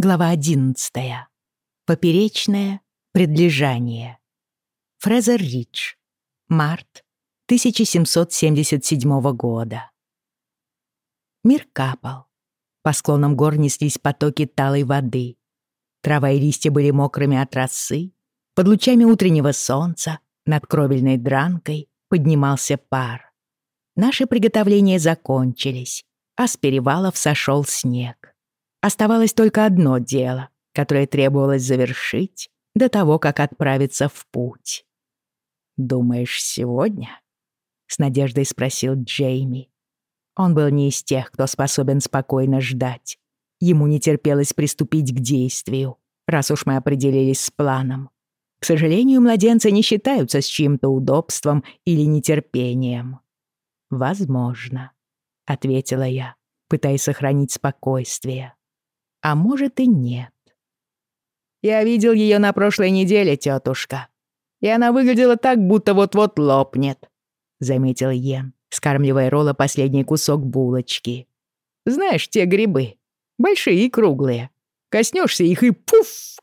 Глава 11. Поперечное предлежание. Фрезер Ридж. Март 1777 года. Мир капал. По склонам гор неслись потоки талой воды. Трава и листья были мокрыми от росы. Под лучами утреннего солнца над кровельной дранкой поднимался пар. Наши приготовления закончились, а с перевалов сошел снег. Оставалось только одно дело, которое требовалось завершить до того, как отправиться в путь. «Думаешь, сегодня?» — с надеждой спросил Джейми. Он был не из тех, кто способен спокойно ждать. Ему не терпелось приступить к действию, раз уж мы определились с планом. К сожалению, младенцы не считаются с чьим-то удобством или нетерпением. «Возможно», — ответила я, пытаясь сохранить спокойствие а может и нет. Я видел ее на прошлой неделе, тетушка, и она выглядела так, будто вот-вот лопнет, заметил Йен, скармливая Ролла последний кусок булочки. Знаешь, те грибы, большие и круглые. Коснешься их и пуф!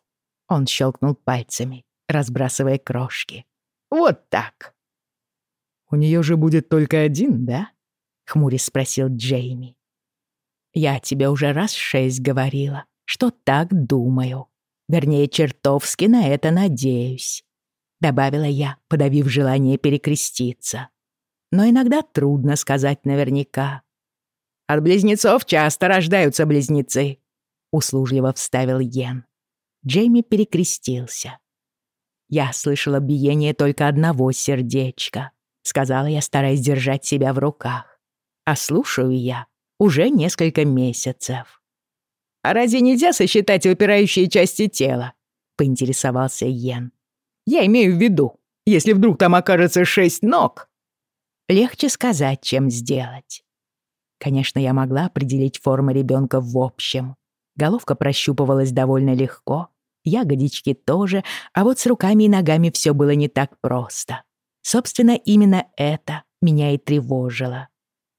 Он щелкнул пальцами, разбрасывая крошки. Вот так. У нее же будет только один, да? Хмурясь спросил Джейми. Я тебе уже раз шесть говорила, что так думаю. Вернее, чертовски на это надеюсь. Добавила я, подавив желание перекреститься. Но иногда трудно сказать наверняка. От близнецов часто рождаются близнецы, услужливо вставил Йен. Джейми перекрестился. Я слышала биение только одного сердечка, сказала я, стараясь держать себя в руках. А слушаю я уже несколько месяцев. «А разве нельзя сосчитать выпирающие части тела?» — поинтересовался Йен. «Я имею в виду, если вдруг там окажется шесть ног». Легче сказать, чем сделать. Конечно, я могла определить формы ребенка в общем. Головка прощупывалась довольно легко, ягодички тоже, а вот с руками и ногами все было не так просто. Собственно, именно это меня и тревожило.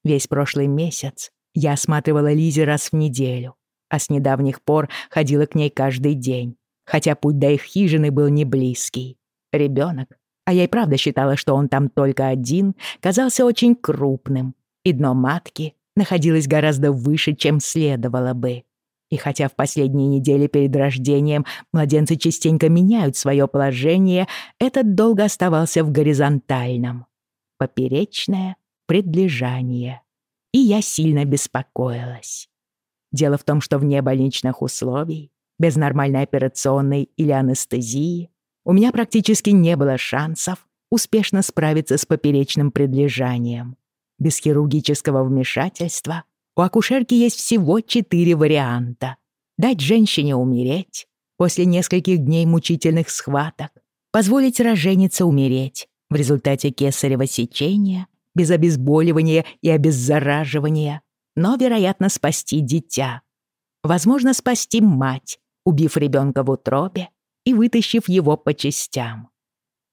Весь прошлый месяц я осматривала Лизе раз в неделю, а с недавних пор ходила к ней каждый день, хотя путь до их хижины был не близкий. Ребенок, а я и правда считала, что он там только один, казался очень крупным, и дно матки находилось гораздо выше, чем следовало бы. И хотя в последние недели перед рождением младенцы частенько меняют свое положение, этот долго оставался в горизонтальном. Поперечное предлежание и я сильно беспокоилась. Дело в том, что вне больничных условий, без нормальной операционной или анестезии, у меня практически не было шансов успешно справиться с поперечным предлежанием. Без хирургического вмешательства у акушерки есть всего четыре варианта. Дать женщине умереть после нескольких дней мучительных схваток, позволить роженице умереть в результате кесарево сечения без обезболивания и обеззараживания, но, вероятно, спасти дитя. Возможно, спасти мать, убив ребенка в утробе и вытащив его по частям.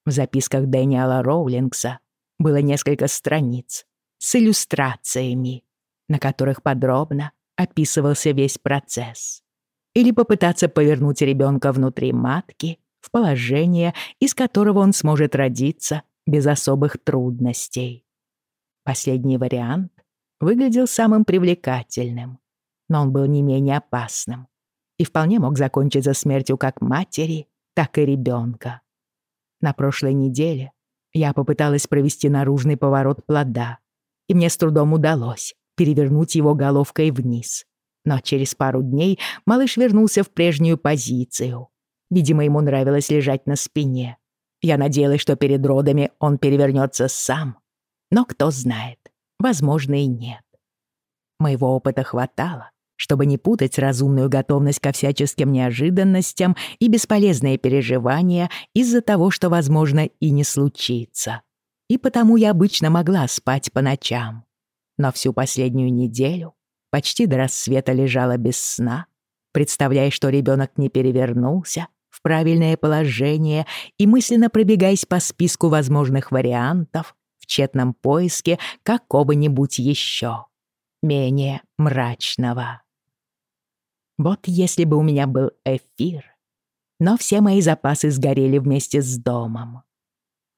В записках Дэниела Роулингса было несколько страниц с иллюстрациями, на которых подробно описывался весь процесс. Или попытаться повернуть ребенка внутри матки в положение, из которого он сможет родиться без особых трудностей. Последний вариант выглядел самым привлекательным, но он был не менее опасным и вполне мог закончиться смертью как матери, так и ребенка. На прошлой неделе я попыталась провести наружный поворот плода, и мне с трудом удалось перевернуть его головкой вниз. Но через пару дней малыш вернулся в прежнюю позицию. Видимо, ему нравилось лежать на спине. Я надеялась, что перед родами он перевернется сам, но кто знает, возможно и нет. Моего опыта хватало, чтобы не путать разумную готовность ко всяческим неожиданностям и бесполезные переживания из-за того, что, возможно, и не случится. И потому я обычно могла спать по ночам. Но всю последнюю неделю почти до рассвета лежала без сна, представляя, что ребенок не перевернулся в правильное положение и мысленно пробегаясь по списку возможных вариантов, в тщетном поиске какого-нибудь еще, менее мрачного. Вот если бы у меня был эфир. Но все мои запасы сгорели вместе с домом.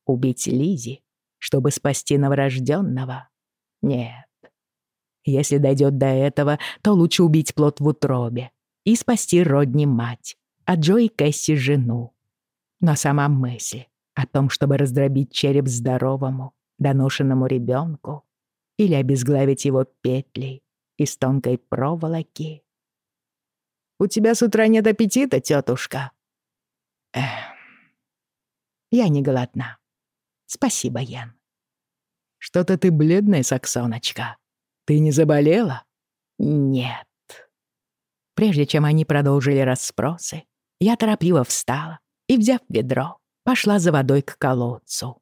Убить Лизи, чтобы спасти новорожденного? Нет. Если дойдет до этого, то лучше убить плод в утробе и спасти Родни мать, а Джо и Кэсси жену. Но сама мысль о том, чтобы раздробить череп здоровому, доношенному ребенку или обезглавить его петлей из тонкой проволоки. «У тебя с утра нет аппетита, тетушка?» «Эх, я не голодна. Спасибо, Ян». «Что-то ты бледная, Саксоночка. Ты не заболела?» «Нет». Прежде чем они продолжили расспросы, я торопливо встала и, взяв ведро, пошла за водой к колодцу.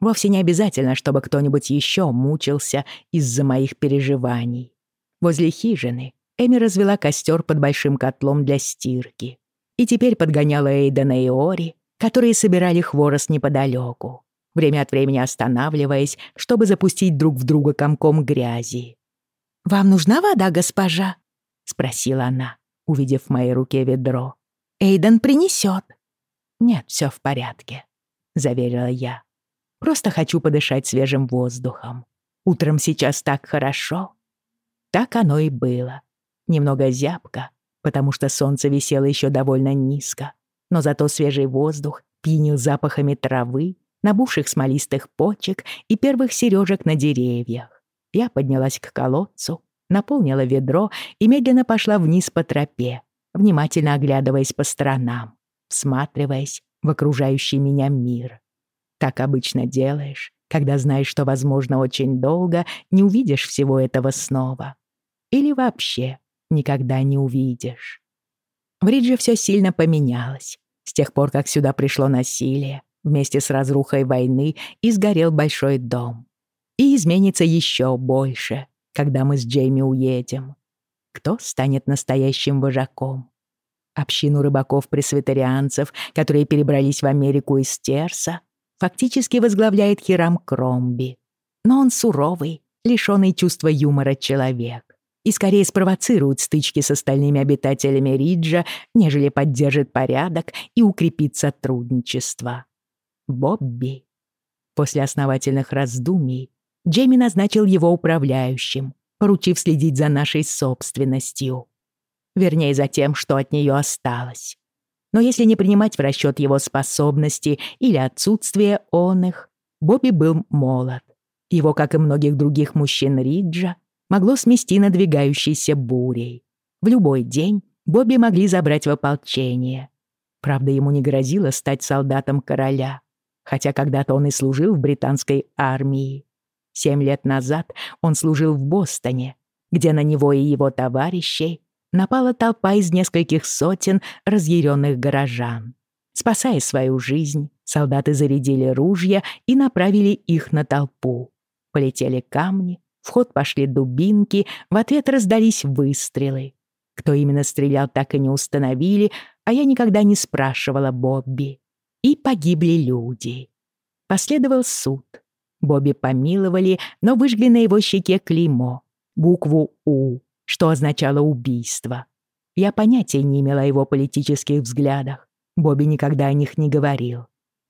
Вовсе не обязательно, чтобы кто-нибудь еще мучился из-за моих переживаний. Возле хижины Эми развела костер под большим котлом для стирки и теперь подгоняла Эйдена и Ори, которые собирали хворост неподалеку, время от времени останавливаясь, чтобы запустить друг в друга комком грязи. «Вам нужна вода, госпожа?» — спросила она, увидев в моей руке ведро. «Эйден принесет». «Нет, все в порядке», — заверила я. «Просто хочу подышать свежим воздухом. Утром сейчас так хорошо». Так оно и было. Немного зябко, потому что солнце висело еще довольно низко, но зато свежий воздух пьянил запахами травы, набувших смолистых почек и первых сережек на деревьях. Я поднялась к колодцу, наполнила ведро и медленно пошла вниз по тропе, внимательно оглядываясь по сторонам всматриваясь в окружающий меня мир. Так обычно делаешь, когда знаешь, что, возможно, очень долго не увидишь всего этого снова. Или вообще никогда не увидишь. В Ридже все сильно поменялось. С тех пор, как сюда пришло насилие, вместе с разрухой войны и сгорел большой дом. И изменится еще больше, когда мы с Джейми уедем. Кто станет настоящим вожаком? Общину рыбаков-пресвитерианцев, которые перебрались в Америку из Терса, фактически возглавляет Хирам Кромби. Но он суровый, лишённый чувства юмора человек и скорее спровоцирует стычки с остальными обитателями Риджа, нежели поддержит порядок и укрепит сотрудничество. Бобби. После основательных раздумий Джейми назначил его управляющим, поручив следить за нашей собственностью вернее, за тем, что от нее осталось. Но если не принимать в расчет его способности или отсутствие он их, Бобби был молод. Его, как и многих других мужчин Риджа, могло смести надвигающейся бурей. В любой день Бобби могли забрать в ополчение. Правда, ему не грозило стать солдатом короля, хотя когда-то он и служил в британской армии. Семь лет назад он служил в Бостоне, где на него и его товарищей напала толпа из нескольких сотен разъяренных горожан. Спасая свою жизнь, солдаты зарядили ружья и направили их на толпу. Полетели камни, в ход пошли дубинки, в ответ раздались выстрелы. Кто именно стрелял, так и не установили, а я никогда не спрашивала Бобби. И погибли люди. Последовал суд. Бобби помиловали, но выжгли на его щеке клеймо, букву «У», что означало убийство. Я понятия не имела о его политических взглядах. Бобби никогда о них не говорил.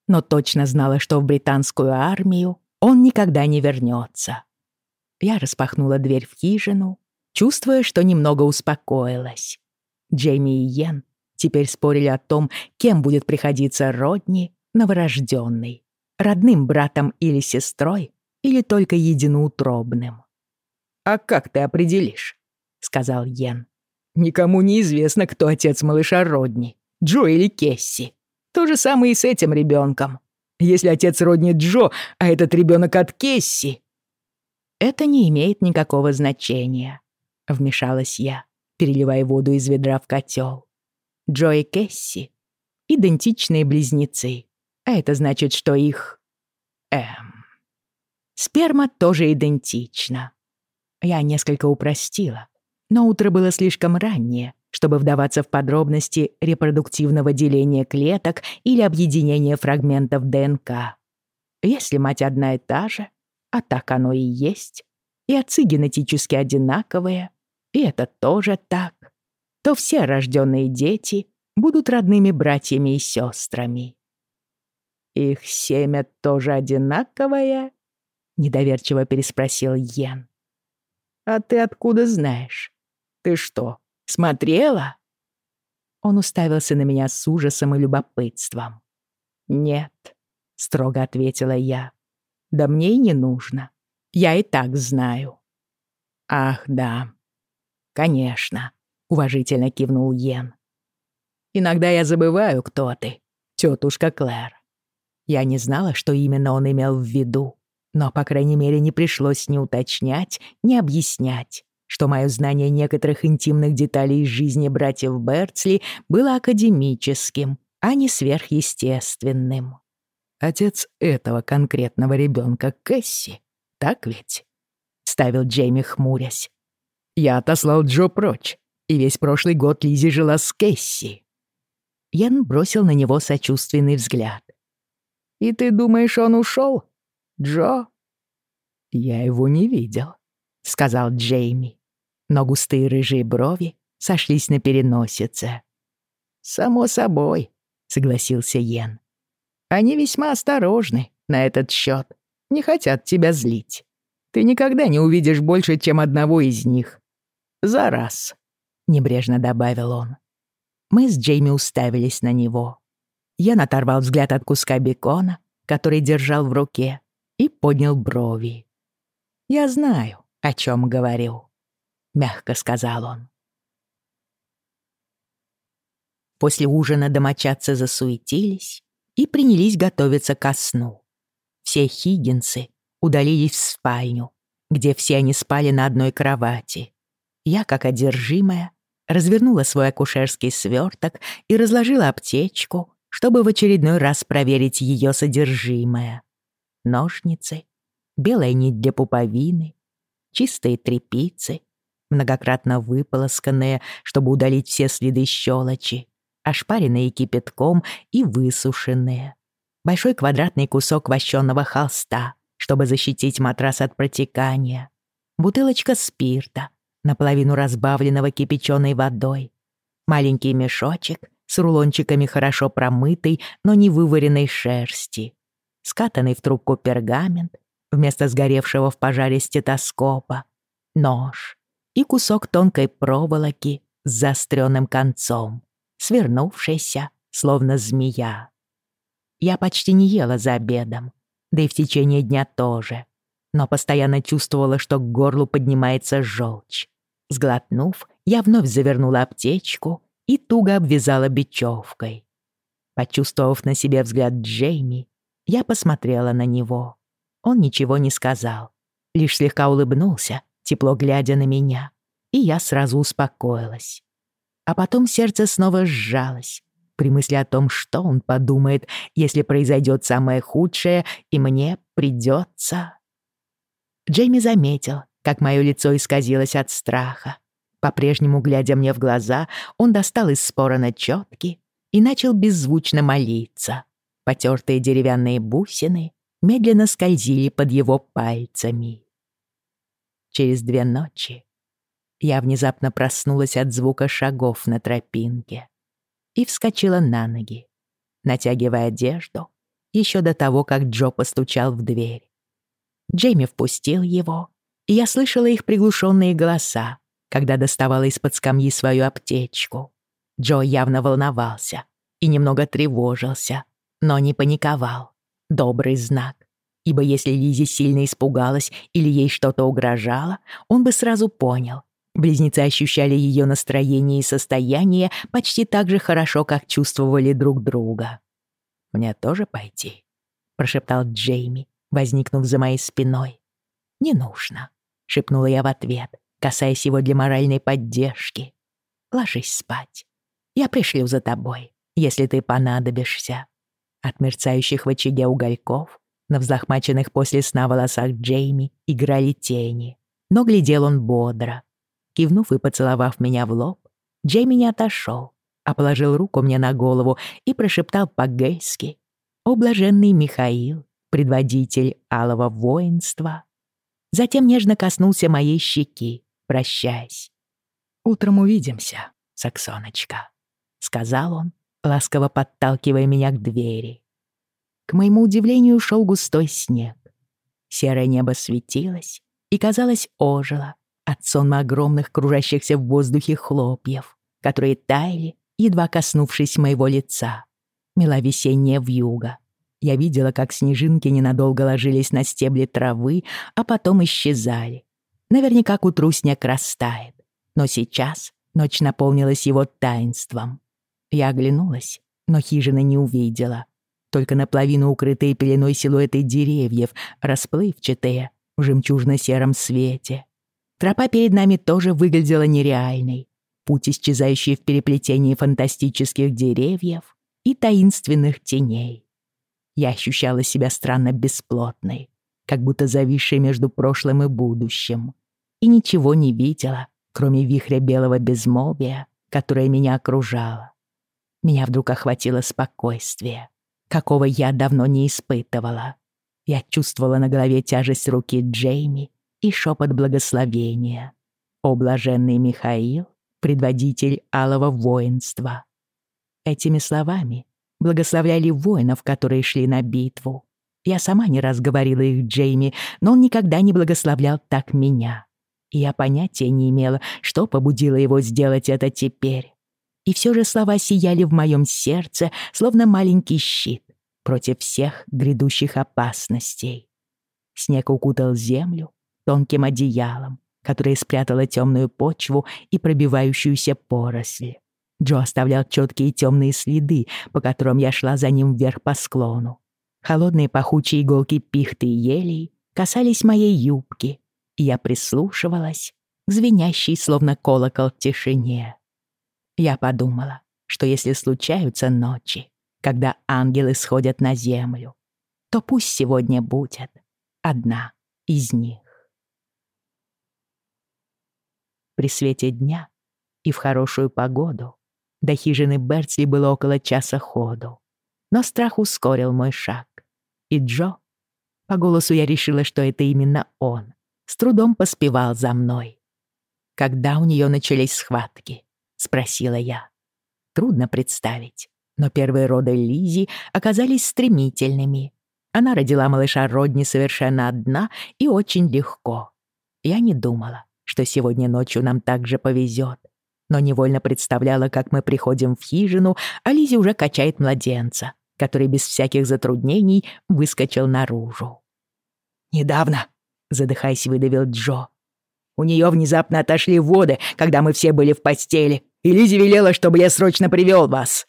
Но точно знала, что в британскую армию он никогда не вернется. Я распахнула дверь в хижину, чувствуя, что немного успокоилась. Джейми и Йен теперь спорили о том, кем будет приходиться Родни новорожденный, родным братом или сестрой, или только единоутробным. «А как ты определишь, сказал Йен. «Никому не известно, кто отец малыша Родни, Джо или Кесси. То же самое и с этим ребенком. Если отец Родни Джо, а этот ребенок от Кесси...» «Это не имеет никакого значения», — вмешалась я, переливая воду из ведра в котел. Джо и Кесси — идентичные близнецы, а это значит, что их... Эм... Сперма тоже идентична. Я несколько упростила, но утро было слишком раннее, чтобы вдаваться в подробности репродуктивного деления клеток или объединения фрагментов ДНК. Если мать одна и та же, а так оно и есть, и отцы генетически одинаковые, и это тоже так, то все рожденные дети будут родными братьями и сестрами. «Их семя тоже одинаковое?» — недоверчиво переспросил Йен. «А ты откуда знаешь? Ты что, смотрела?» Он уставился на меня с ужасом и любопытством. «Нет», — строго ответила я. «Да мне и не нужно. Я и так знаю». «Ах, да. Конечно», — уважительно кивнул Йен. «Иногда я забываю, кто ты, тетушка Клэр. Я не знала, что именно он имел в виду, но, по крайней мере, не пришлось ни уточнять, ни объяснять, что мое знание некоторых интимных деталей из жизни братьев Берцли было академическим, а не сверхъестественным. «Отец этого конкретного ребенка Кэсси, так ведь?» — ставил Джейми, хмурясь. «Я отослал Джо прочь, и весь прошлый год Лизи жила с Кэсси». Ян бросил на него сочувственный взгляд. «И ты думаешь, он ушел, Джо?» «Я его не видел», — сказал Джейми. Но густые рыжие брови сошлись на переносице. «Само собой», — согласился Йен. «Они весьма осторожны на этот счет, не хотят тебя злить. Ты никогда не увидишь больше, чем одного из них. За раз», — небрежно добавил он. Мы с Джейми уставились на него. Ян оторвал взгляд от куска бекона, который держал в руке, и поднял брови. «Я знаю, о чем говорю», — мягко сказал он. После ужина домочадцы засуетились и принялись готовиться ко сну. Все хиггинсы удалились в спальню, где все они спали на одной кровати. Я, как одержимая, развернула свой акушерский сверток и разложила аптечку, чтобы в очередной раз проверить ее содержимое. Ножницы, белая нить для пуповины, чистые тряпицы, многократно выполосканные, чтобы удалить все следы щелочи, ошпаренные кипятком и высушенные. Большой квадратный кусок вощенного холста, чтобы защитить матрас от протекания. Бутылочка спирта, наполовину разбавленного кипяченой водой. Маленький мешочек с рулончиками хорошо промытой, но не вываренной шерсти. Скатанный в трубку пергамент вместо сгоревшего в пожаре стетоскопа. Нож и кусок тонкой проволоки с заостренным концом свернувшаяся, словно змея. Я почти не ела за обедом, да и в течение дня тоже, но постоянно чувствовала, что к горлу поднимается желчь. Сглотнув, я вновь завернула аптечку и туго обвязала бечевкой. Почувствовав на себе взгляд Джейми, я посмотрела на него. Он ничего не сказал, лишь слегка улыбнулся, тепло глядя на меня, и я сразу успокоилась. А потом сердце снова сжалось при мысли о том, что он подумает, если произойдет самое худшее, и мне придется. Джейми заметил, как мое лицо исказилось от страха. По-прежнему, глядя мне в глаза, он достал из спора на четки и начал беззвучно молиться. Потертые деревянные бусины медленно скользили под его пальцами. Через две ночи я внезапно проснулась от звука шагов на тропинке и вскочила на ноги, натягивая одежду еще до того, как Джо постучал в дверь. Джейми впустил его, и я слышала их приглушенные голоса, когда доставала из-под скамьи свою аптечку. Джо явно волновался и немного тревожился, но не паниковал. Добрый знак. Ибо если Лизи сильно испугалась или ей что-то угрожало, он бы сразу понял, Близнецы ощущали ее настроение и состояние почти так же хорошо, как чувствовали друг друга. «Мне тоже пойти?» — прошептал Джейми, возникнув за моей спиной. «Не нужно», — шепнула я в ответ, касаясь его для моральной поддержки. «Ложись спать. Я пришлю за тобой, если ты понадобишься». От мерцающих в очаге угольков на взлохмаченных после сна волосах Джейми играли тени, но глядел он бодро, Кивнув и поцеловав меня в лоб, Джейми не отошел, а положил руку мне на голову и прошептал по-гейски «О, блаженный Михаил, предводитель алого воинства». Затем нежно коснулся моей щеки, прощаясь. «Утром увидимся, Саксоночка», — сказал он, ласково подталкивая меня к двери. К моему удивлению шел густой снег. Серое небо светилось и, казалось, ожило от сонма огромных кружащихся в воздухе хлопьев, которые таяли, едва коснувшись моего лица. Мела весенняя вьюга. Я видела, как снежинки ненадолго ложились на стебли травы, а потом исчезали. Наверняка к утру снег растает. Но сейчас ночь наполнилась его таинством. Я оглянулась, но хижины не увидела. Только наполовину укрытые пеленой силуэты деревьев, расплывчатые, в жемчужно-сером свете. Тропа перед нами тоже выглядела нереальной. Путь, исчезающий в переплетении фантастических деревьев и таинственных теней. Я ощущала себя странно бесплотной, как будто зависшей между прошлым и будущим. И ничего не видела, кроме вихря белого безмолвия, которое меня окружало. Меня вдруг охватило спокойствие, какого я давно не испытывала. Я чувствовала на голове тяжесть руки Джейми и шепот благословения. О, блаженный Михаил, предводитель алого воинства. Этими словами благословляли воинов, которые шли на битву. Я сама не раз говорила их Джейми, но он никогда не благословлял так меня. И я понятия не имела, что побудило его сделать это теперь. И все же слова сияли в моем сердце, словно маленький щит против всех грядущих опасностей. Снег укутал землю тонким одеялом, которое спрятало темную почву и пробивающуюся поросль. Джо оставлял четкие темные следы, по которым я шла за ним вверх по склону. Холодные пахучие иголки пихты и елей касались моей юбки, и я прислушивалась к звенящей, словно колокол, тишине. Я подумала, что если случаются ночи, когда ангелы сходят на землю, то пусть сегодня будет одна из них. При свете дня и в хорошую погоду до хижины Берцли было около часа ходу. Но страх ускорил мой шаг. И Джо, по голосу я решила, что это именно он, с трудом поспевал за мной. «Когда у нее начались схватки?» — спросила я. Трудно представить, но первые роды Лизи оказались стремительными. Она родила малыша Родни совершенно одна и очень легко. Я не думала, что сегодня ночью нам также повезет, но невольно представляла, как мы приходим в хижину, а Лизи уже качает младенца, который без всяких затруднений выскочил наружу. «Недавно», — задыхаясь, выдавил Джо, «у нее внезапно отошли воды, когда мы все были в постели, и Лизи велела, чтобы я срочно привел вас».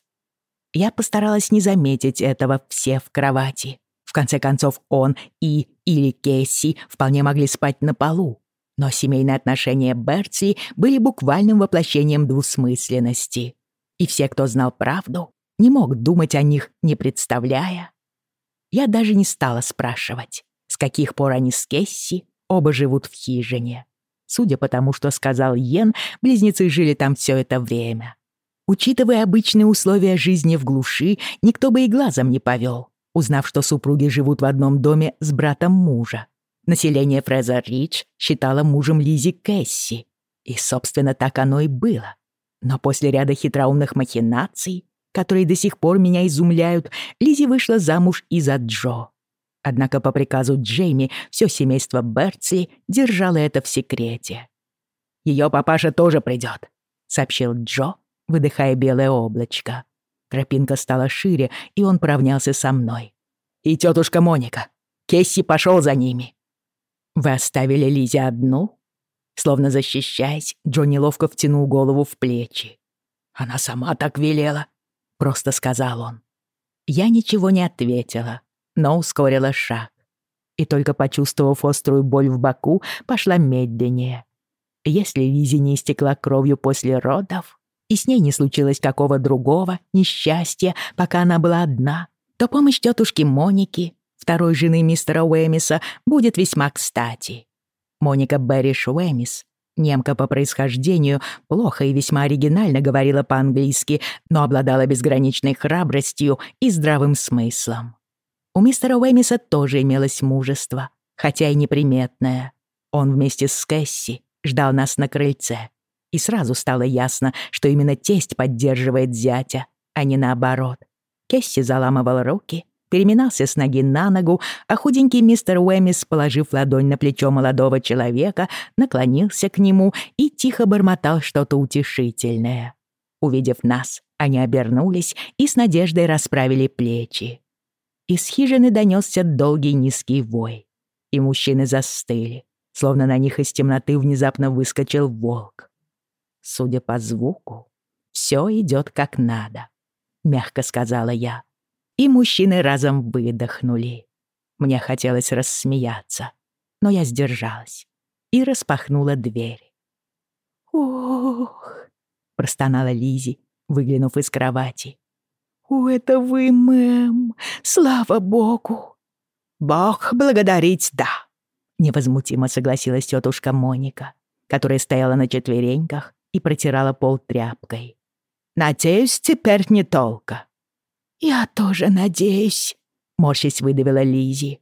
Я постаралась не заметить этого все в кровати. В конце концов, он и или Кесси вполне могли спать на полу. Но семейные отношения Берти были буквальным воплощением двусмысленности. И все, кто знал правду, не мог думать о них, не представляя. Я даже не стала спрашивать, с каких пор они с Кесси оба живут в хижине. Судя по тому, что сказал Йен, близнецы жили там все это время. Учитывая обычные условия жизни в глуши, никто бы и глазом не повел, узнав, что супруги живут в одном доме с братом мужа. Население Фрезер-Ридж считало мужем Лизи Кэсси. И, собственно, так оно и было. Но после ряда хитроумных махинаций, которые до сих пор меня изумляют, Лизи вышла замуж и за Джо. Однако по приказу Джейми все семейство Берцли держало это в секрете. «Ее папаша тоже придет», — сообщил Джо, выдыхая белое облачко. Тропинка стала шире, и он поравнялся со мной. «И тетушка Моника. Кесси пошел за ними. «Вы оставили Лизе одну?» Словно защищаясь, Джонни ловко втянул голову в плечи. «Она сама так велела», — просто сказал он. Я ничего не ответила, но ускорила шаг. И только почувствовав острую боль в боку, пошла медленнее. Если Лизе не истекла кровью после родов, и с ней не случилось какого другого несчастья, пока она была одна, то помощь тетушки Моники второй жены мистера Уэмиса, будет весьма кстати. Моника Берриш Уэмис, немка по происхождению, плохо и весьма оригинально говорила по-английски, но обладала безграничной храбростью и здравым смыслом. У мистера Уэмиса тоже имелось мужество, хотя и неприметное. Он вместе с Кэсси ждал нас на крыльце. И сразу стало ясно, что именно тесть поддерживает зятя, а не наоборот. Кесси заламывал руки, переминался с ноги на ногу, а худенький мистер Уэмис, положив ладонь на плечо молодого человека, наклонился к нему и тихо бормотал что-то утешительное. Увидев нас, они обернулись и с надеждой расправили плечи. Из хижины донесся долгий низкий вой, и мужчины застыли, словно на них из темноты внезапно выскочил волк. Судя по звуку, все идет как надо, мягко сказала я и мужчины разом выдохнули. Мне хотелось рассмеяться, но я сдержалась и распахнула дверь. «Ох!» — простонала Лизи, выглянув из кровати. «У, это вы, мэм! Слава богу!» «Бог благодарить, да!» — невозмутимо согласилась тетушка Моника, которая стояла на четвереньках и протирала пол тряпкой. «Надеюсь, теперь не толка. «Я тоже надеюсь», — морщись выдавила Лизи.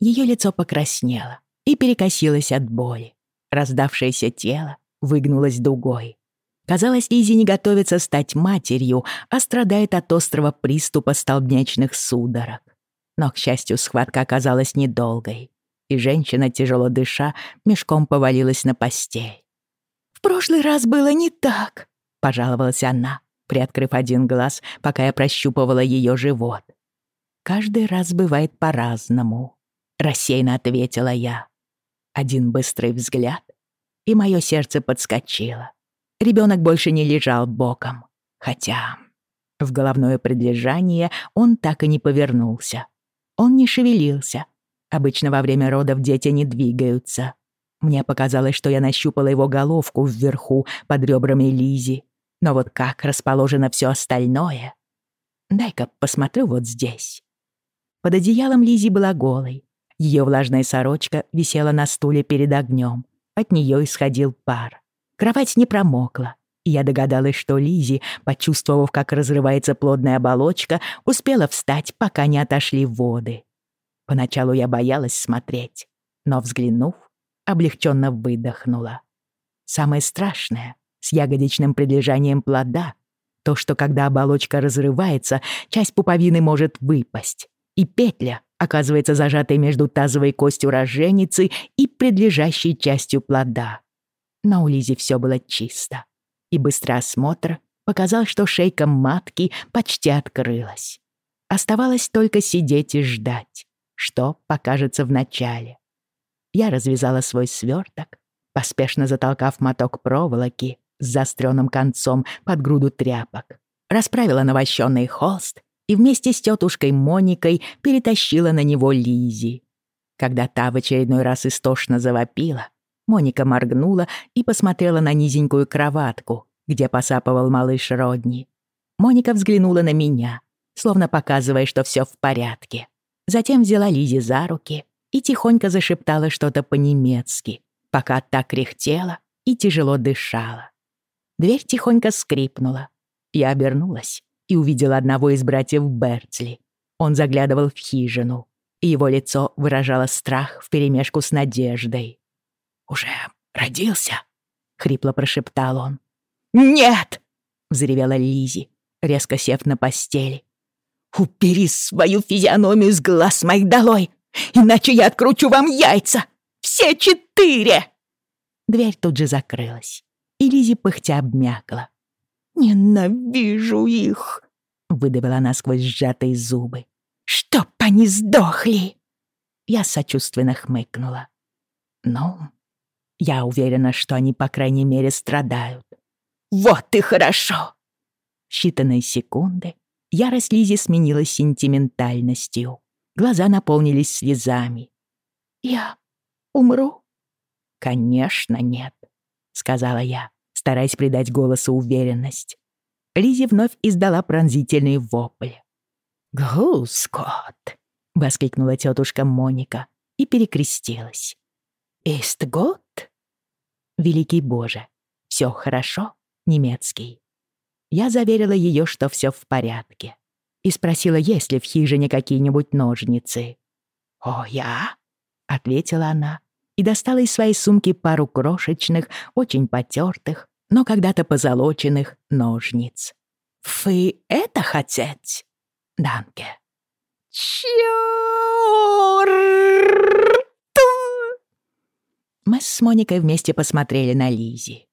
Ее лицо покраснело и перекосилось от боли. Раздавшееся тело выгнулось дугой. Казалось, Лизи не готовится стать матерью, а страдает от острого приступа столбнячных судорог. Но, к счастью, схватка оказалась недолгой, и женщина, тяжело дыша, мешком повалилась на постель. «В прошлый раз было не так», пожаловалась она, приоткрыв один глаз, пока я прощупывала ее живот. «Каждый раз бывает по-разному», — рассеянно ответила я. Один быстрый взгляд, и мое сердце подскочило. Ребенок больше не лежал боком, хотя в головное предлежание он так и не повернулся. Он не шевелился. Обычно во время родов дети не двигаются. Мне показалось, что я нащупала его головку вверху под ребрами Лизи, но вот как расположено все остальное... Дай-ка посмотрю вот здесь. Под одеялом Лизи была голой. Ее влажная сорочка висела на стуле перед огнем. От нее исходил пар. Кровать не промокла, и я догадалась, что Лизи, почувствовав, как разрывается плодная оболочка, успела встать, пока не отошли воды. Поначалу я боялась смотреть, но, взглянув, облегченно выдохнула. Самое страшное с ягодичным прилежанием плода, то, что когда оболочка разрывается, часть пуповины может выпасть, и петля оказывается зажатой между тазовой костью роженицы и предлежащей частью плода. Но у Лизи все было чисто, и быстрый осмотр показал, что шейка матки почти открылась. Оставалось только сидеть и ждать, что покажется вначале. Я развязала свой сверток, поспешно затолкав моток проволоки с заостренным концом под груду тряпок, расправила навощенный холст и вместе с тетушкой Моникой перетащила на него Лизи. Когда та в очередной раз истошно завопила, Моника моргнула и посмотрела на низенькую кроватку, где посапывал малыш Родни. Моника взглянула на меня, словно показывая, что все в порядке. Затем взяла Лизи за руки и тихонько зашептала что-то по-немецки, пока так кряхтела и тяжело дышала. Дверь тихонько скрипнула. Я обернулась и увидела одного из братьев Бертли. Он заглядывал в хижину, и его лицо выражало страх вперемешку с надеждой. «Уже родился?» — хрипло прошептал он. «Нет!» — взревела Лизи, резко сев на постели. «Убери свою физиономию с глаз моих долой, иначе я откручу вам яйца! Все четыре!» Дверь тут же закрылась и Лизи пыхтя обмякла. «Ненавижу их!» — выдавила она сквозь сжатые зубы. «Чтоб они сдохли!» Я сочувственно хмыкнула. «Ну, я уверена, что они, по крайней мере, страдают». «Вот и хорошо!» считанные секунды ярость Лизи сменилась сентиментальностью. Глаза наполнились слезами. «Я умру?» «Конечно, нет», — сказала я стараясь придать голосу уверенность. Лизи вновь издала пронзительный вопль. «Гускот!» — воскликнула тетушка Моника и перекрестилась. «Ист год?» «Великий Боже, все хорошо?» Немецкий. Я заверила ее, что все в порядке. И спросила, есть ли в хижине какие-нибудь ножницы. «О, я?» — ответила она и достала из своей сумки пару крошечных, очень потертых, но когда-то позолоченных ножниц. «Вы это хотеть?» «Данке». «Чёрт!» Мы с Моникой вместе посмотрели на Лизи.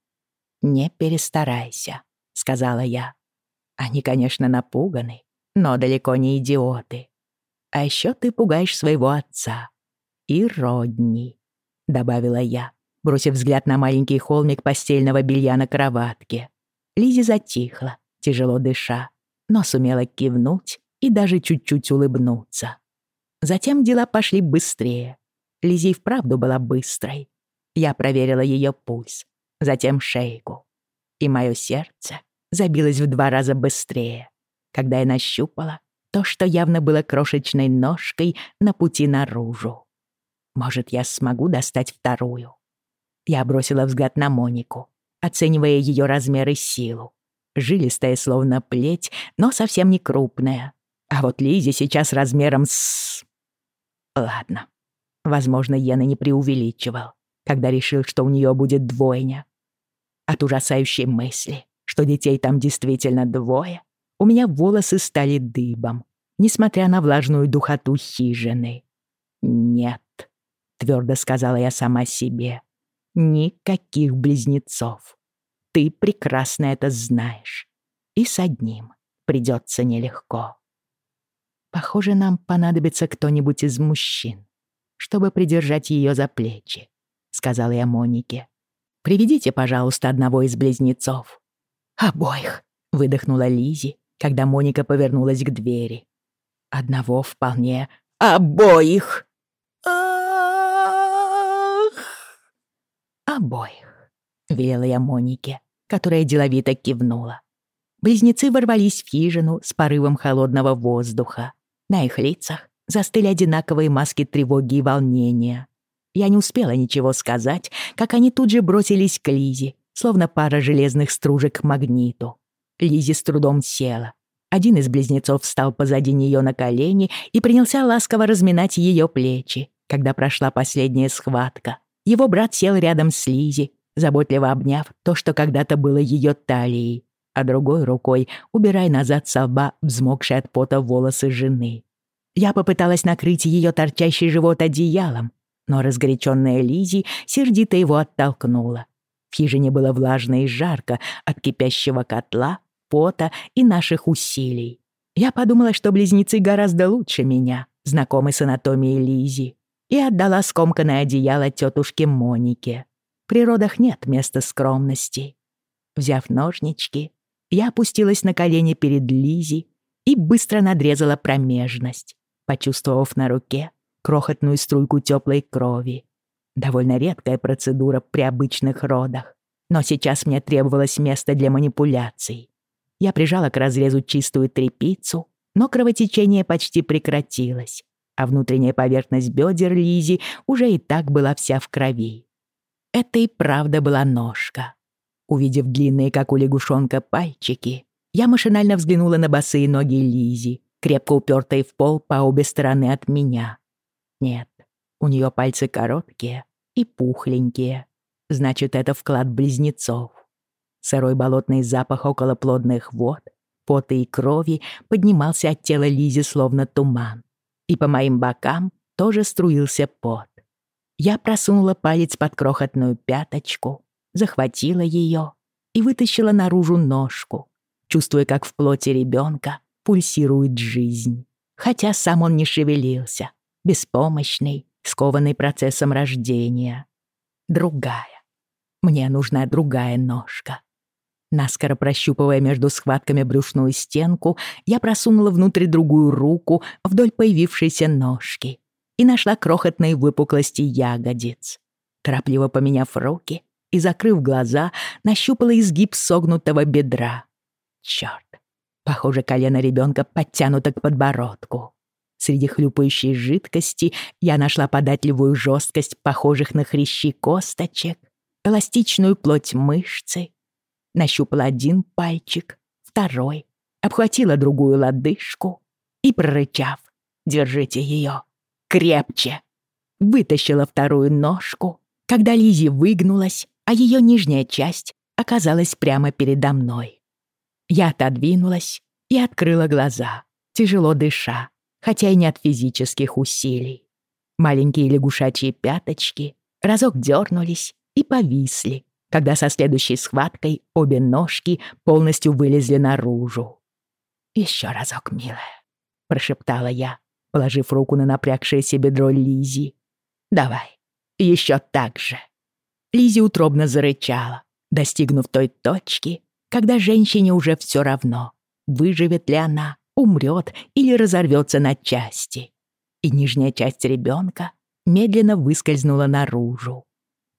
«Не перестарайся», — сказала я. «Они, конечно, напуганы, но далеко не идиоты. А еще ты пугаешь своего отца. И Родни», — добавила я, бросив взгляд на маленький холмик постельного белья на кроватке. Лизи затихла, тяжело дыша, но сумела кивнуть и даже чуть-чуть улыбнуться. Затем дела пошли быстрее. Лизи вправду была быстрой. Я проверила ее пульс, затем шейку. И мое сердце забилось в два раза быстрее, когда я нащупала то, что явно было крошечной ножкой на пути наружу. Может, я смогу достать вторую? Я бросила взгляд на Монику, оценивая ее размер и силу. Жилистая, словно плеть, но совсем не крупная. А вот Лизи сейчас размером с... Ладно. Возможно, Йена не преувеличивал, когда решил, что у нее будет двойня. От ужасающей мысли, что детей там действительно двое, у меня волосы стали дыбом, несмотря на влажную духоту хижины. «Нет», — твердо сказала я сама себе, — «никаких близнецов. Ты прекрасно это знаешь. И с одним придется нелегко. Похоже, нам понадобится кто-нибудь из мужчин, чтобы придержать ее за плечи, сказала я Монике. Приведите, пожалуйста, одного из близнецов. Обоих, выдохнула Лизи, когда Моника повернулась к двери. Одного вполне. Обоих! Ах! Обоих велела я Монике, которая деловито кивнула. Близнецы ворвались в хижину с порывом холодного воздуха. На их лицах застыли одинаковые маски тревоги и волнения. Я не успела ничего сказать, как они тут же бросились к Лизе, словно пара железных стружек к магниту. Лизи с трудом села. Один из близнецов встал позади нее на колени и принялся ласково разминать ее плечи, когда прошла последняя схватка. Его брат сел рядом с Лизи заботливо обняв то, что когда-то было ее талией, а другой рукой убирая назад со лба взмокшие от пота волосы жены. Я попыталась накрыть ее торчащий живот одеялом, но разгоряченная Лизи сердито его оттолкнула. В хижине было влажно и жарко от кипящего котла, пота и наших усилий. Я подумала, что близнецы гораздо лучше меня, знакомы с анатомией Лизи, и отдала скомканное одеяло тетушке Монике природах нет места скромности. Взяв ножнички, я опустилась на колени перед Лизи и быстро надрезала промежность, почувствовав на руке крохотную струйку теплой крови. Довольно редкая процедура при обычных родах, но сейчас мне требовалось место для манипуляций. Я прижала к разрезу чистую трепицу, но кровотечение почти прекратилось, а внутренняя поверхность бедер Лизи уже и так была вся в крови. Это и правда была ножка. Увидев длинные, как у лягушонка, пальчики, я машинально взглянула на босые ноги Лизи, крепко упертые в пол по обе стороны от меня. Нет, у нее пальцы короткие и пухленькие. Значит, это вклад близнецов. Сырой болотный запах около плодных вод, пота и крови поднимался от тела Лизи словно туман. И по моим бокам тоже струился пот. Я просунула палец под крохотную пяточку, захватила ее и вытащила наружу ножку, чувствуя, как в плоти ребенка пульсирует жизнь. Хотя сам он не шевелился, беспомощный, скованный процессом рождения. Другая. Мне нужна другая ножка. Наскоро прощупывая между схватками брюшную стенку, я просунула внутрь другую руку вдоль появившейся ножки и нашла крохотные выпуклости ягодиц. Торопливо поменяв руки и закрыв глаза, нащупала изгиб согнутого бедра. Чёрт, похоже, колено ребёнка подтянуто к подбородку. Среди хлюпающей жидкости я нашла податливую жесткость похожих на хрящи косточек, эластичную плоть мышцы. Нащупала один пальчик, второй, обхватила другую лодыжку и, прорычав, «Держите её!» крепче. вытащила вторую ножку, когда Лизи выгнулась, а ее нижняя часть оказалась прямо передо мной. Я отодвинулась и открыла глаза, тяжело дыша, хотя и не от физических усилий. Маленькие лягушачьи пяточки разок дернулись и повисли, когда со следующей схваткой обе ножки полностью вылезли наружу. «Еще разок, милая», — прошептала я, положив руку на напрягшееся бедро Лизи. «Давай, еще так же». Лизи утробно зарычала, достигнув той точки, когда женщине уже все равно, выживет ли она, умрет или разорвется на части. И нижняя часть ребенка медленно выскользнула наружу.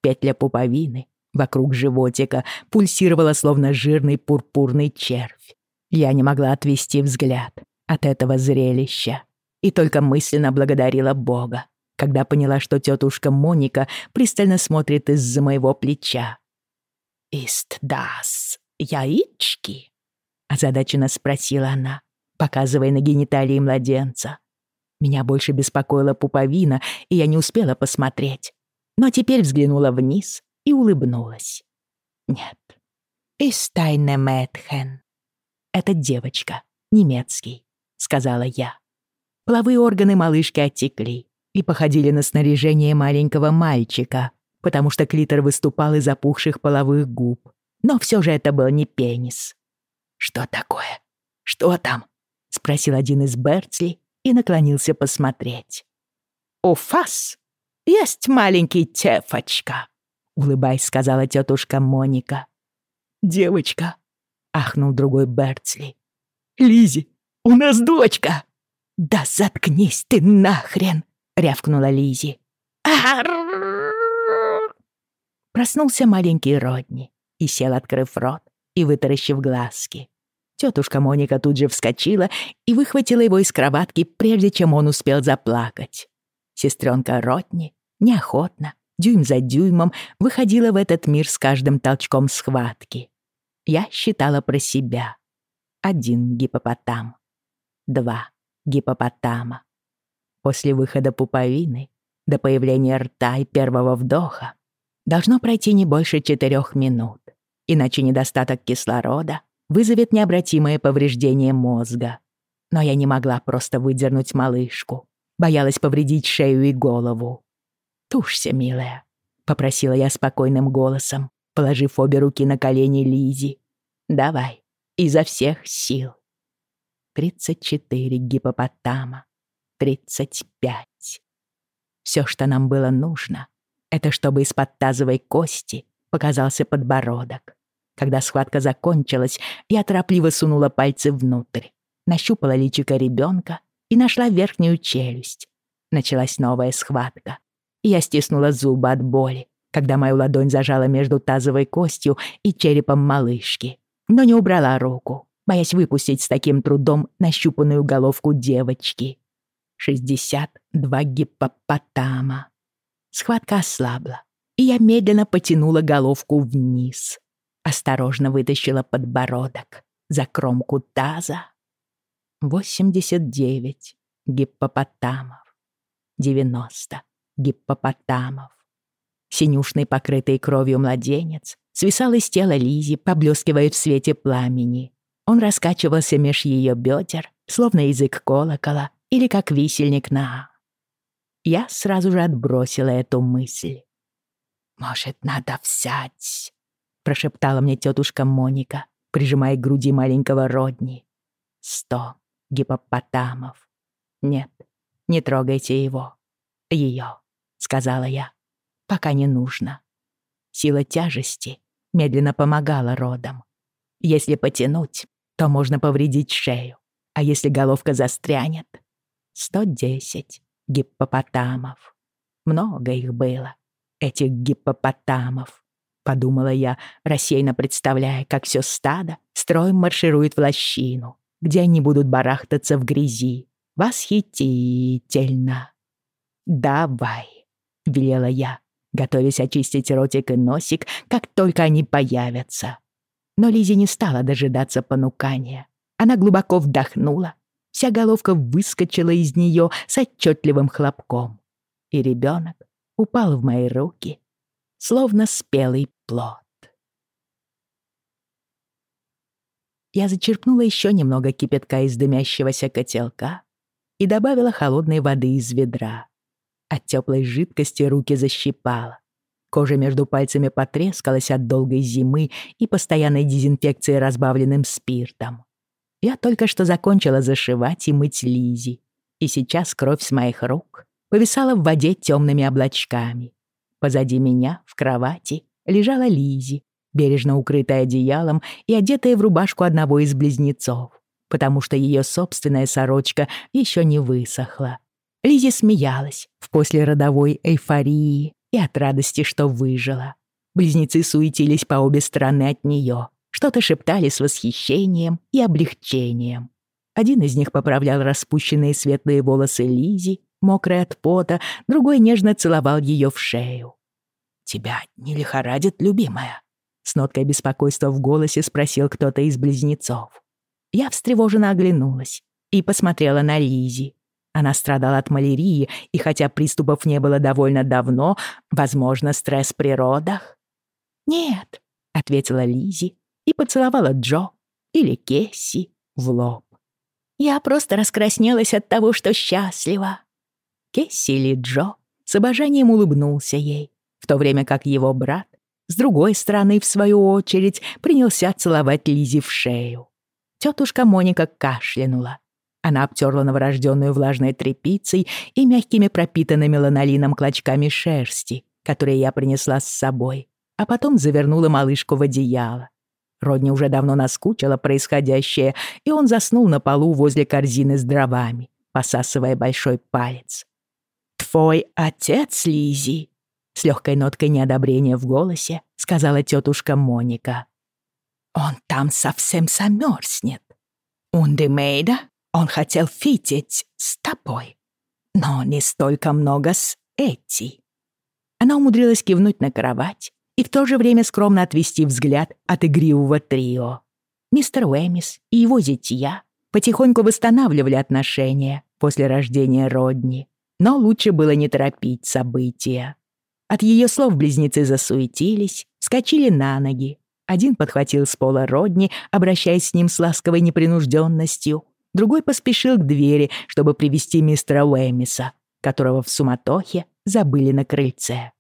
Петля пуповины вокруг животика пульсировала словно жирный пурпурный червь. Я не могла отвести взгляд от этого зрелища и только мысленно благодарила Бога, когда поняла, что тетушка Моника пристально смотрит из-за моего плеча. «Ист дас яички?» — озадаченно спросила она, показывая на гениталии младенца. Меня больше беспокоила пуповина, и я не успела посмотреть. Но теперь взглянула вниз и улыбнулась. Нет. «Истайне Мэтхен». «Это девочка, немецкий», — сказала я. Половые органы малышки оттекли и походили на снаряжение маленького мальчика, потому что клитор выступал из опухших половых губ. Но все же это был не пенис. «Что такое? Что там?» — спросил один из Бертсли и наклонился посмотреть. «У фас есть маленький тефочка», — улыбаясь, сказала тетушка Моника. «Девочка», — ахнул другой Бертсли. Лизи, у нас дочка!» «Да заткнись ты нахрен!» — рявкнула Лизи. Проснулся маленький Родни и сел, открыв рот и вытаращив глазки. Тетушка Моника тут же вскочила и выхватила его из кроватки, прежде чем он успел заплакать. Сестренка Ротни неохотно, дюйм за дюймом, выходила в этот мир с каждым толчком схватки. Я считала про себя. Один гипопотам. Два гипопотама. После выхода пуповины до появления рта и первого вдоха должно пройти не больше четырех минут, иначе недостаток кислорода вызовет необратимое повреждение мозга. Но я не могла просто выдернуть малышку, боялась повредить шею и голову. «Тушься, милая», — попросила я спокойным голосом, положив обе руки на колени Лизи. «Давай, изо всех сил». Тридцать четыре гипопотама. Тридцать пять. Все, что нам было нужно, это чтобы из-под тазовой кости показался подбородок. Когда схватка закончилась, я торопливо сунула пальцы внутрь, нащупала личико ребенка и нашла верхнюю челюсть. Началась новая схватка. Я стиснула зубы от боли, когда мою ладонь зажала между тазовой костью и черепом малышки, но не убрала руку боясь выпустить с таким трудом нащупанную головку девочки. 62 гиппопотама. Схватка ослабла, и я медленно потянула головку вниз. Осторожно вытащила подбородок за кромку таза. 89 гиппопотамов. 90 гиппопотамов. Синюшный, покрытый кровью младенец, свисал из тела Лизи, поблескивая в свете пламени. Он раскачивался меж ее бедер, словно язык колокола или как висельник на... Я сразу же отбросила эту мысль. «Может, надо взять?» — прошептала мне тетушка Моника, прижимая к груди маленького Родни. «Сто гипопотамов. Нет, не трогайте его. Ее», — сказала я, — «пока не нужно». Сила тяжести медленно помогала родам. Если потянуть, то можно повредить шею. А если головка застрянет? 110 гиппопотамов. Много их было, этих гиппопотамов. Подумала я, рассеянно представляя, как все стадо строем марширует в лощину, где они будут барахтаться в грязи. Восхитительно. «Давай», — велела я, готовясь очистить ротик и носик, как только они появятся. Но Лизи не стала дожидаться понукания. Она глубоко вдохнула. Вся головка выскочила из нее с отчетливым хлопком. и ребенок упал в мои руки, словно спелый плод. Я зачерпнула еще немного кипятка из дымящегося котелка и добавила холодной воды из ведра. От теплой жидкости руки защипала. Кожа между пальцами потрескалась от долгой зимы и постоянной дезинфекции разбавленным спиртом. Я только что закончила зашивать и мыть Лизи, и сейчас кровь с моих рук повисала в воде темными облачками. Позади меня, в кровати, лежала Лизи, бережно укрытая одеялом и одетая в рубашку одного из близнецов, потому что ее собственная сорочка еще не высохла. Лизи смеялась в послеродовой эйфории и от радости, что выжила. Близнецы суетились по обе стороны от нее, что-то шептали с восхищением и облегчением. Один из них поправлял распущенные светлые волосы Лизи, мокрые от пота, другой нежно целовал ее в шею. «Тебя не лихорадит, любимая?» С ноткой беспокойства в голосе спросил кто-то из близнецов. Я встревоженно оглянулась и посмотрела на Лизи. Она страдала от малярии, и хотя приступов не было довольно давно, возможно, стресс при родах. «Нет», — ответила Лизи и поцеловала Джо или Кесси в лоб. «Я просто раскраснелась от того, что счастлива». Кесси или Джо с обожанием улыбнулся ей, в то время как его брат, с другой стороны, в свою очередь, принялся целовать Лизи в шею. Тетушка Моника кашлянула, она обтерла новорожденную влажной тряпицей и мягкими пропитанными ланолином клочками шерсти, которые я принесла с собой, а потом завернула малышку в одеяло. Родни уже давно наскучило происходящее, и он заснул на полу возле корзины с дровами, посасывая большой палец. «Твой отец, Лизи!» С легкой ноткой неодобрения в голосе сказала тетушка Моника. «Он там совсем замерзнет. Ундемейда он хотел фитить с тобой, но не столько много с Эти. Она умудрилась кивнуть на кровать и в то же время скромно отвести взгляд от игривого трио. Мистер Уэмис и его зятья потихоньку восстанавливали отношения после рождения Родни, но лучше было не торопить события. От ее слов близнецы засуетились, вскочили на ноги. Один подхватил с пола Родни, обращаясь с ним с ласковой непринужденностью, другой поспешил к двери, чтобы привести мистера Уэмиса, которого в суматохе забыли на крыльце.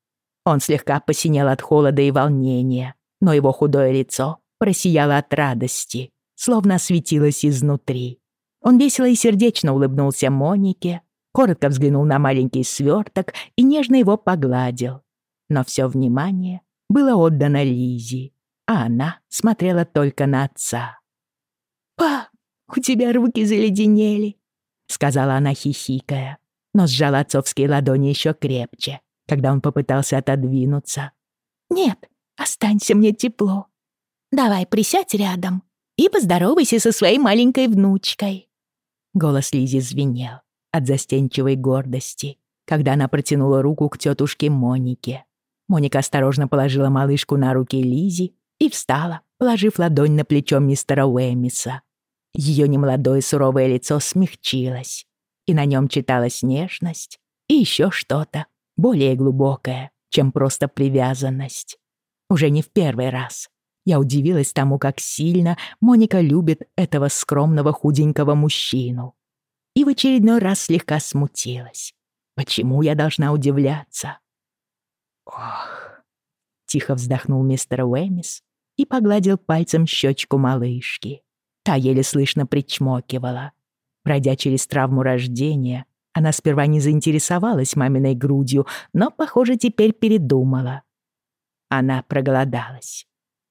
Он слегка посинел от холода и волнения, но его худое лицо просияло от радости, словно осветилось изнутри. Он весело и сердечно улыбнулся Монике, коротко взглянул на маленький сверток и нежно его погладил. Но все внимание было отдано Лизе, а она смотрела только на отца. «Па, у тебя руки заледенели», — сказала она, хихикая, но сжала отцовские ладони еще крепче, когда он попытался отодвинуться. «Нет, останься мне тепло. Давай присядь рядом и поздоровайся со своей маленькой внучкой». Голос Лизи звенел от застенчивой гордости, когда она протянула руку к тетушке Монике. Моника осторожно положила малышку на руки Лизи и встала, положив ладонь на плечо мистера Уэмиса. Ее немолодое суровое лицо смягчилось, и на нем читалась нежность и еще что-то более глубокое, чем просто привязанность. Уже не в первый раз я удивилась тому, как сильно Моника любит этого скромного худенького мужчину. И в очередной раз слегка смутилась. Почему я должна удивляться? Ох, тихо вздохнул мистер Уэмис и погладил пальцем щечку малышки. Та еле слышно причмокивала. Пройдя через травму рождения, она сперва не заинтересовалась маминой грудью, но, похоже, теперь передумала. Она проголодалась.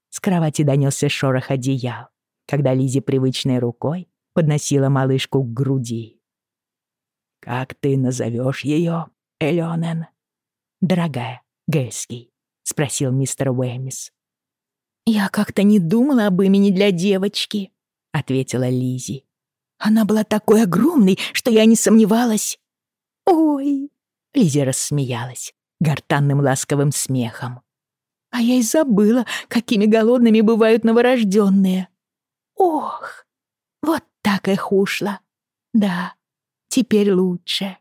С кровати донесся шорох одеял, когда Лизи привычной рукой подносила малышку к груди. «Как ты назовешь ее, Элёнен?» «Дорогая, Гельский», — спросил мистер Уэмис. «Я как-то не думала об имени для девочки», — ответила Лизи. «Она была такой огромной, что я не сомневалась». «Ой!» — Лизи рассмеялась гортанным ласковым смехом. «А я и забыла, какими голодными бывают новорожденные. Ох, вот так их ушло. Да, теперь лучше».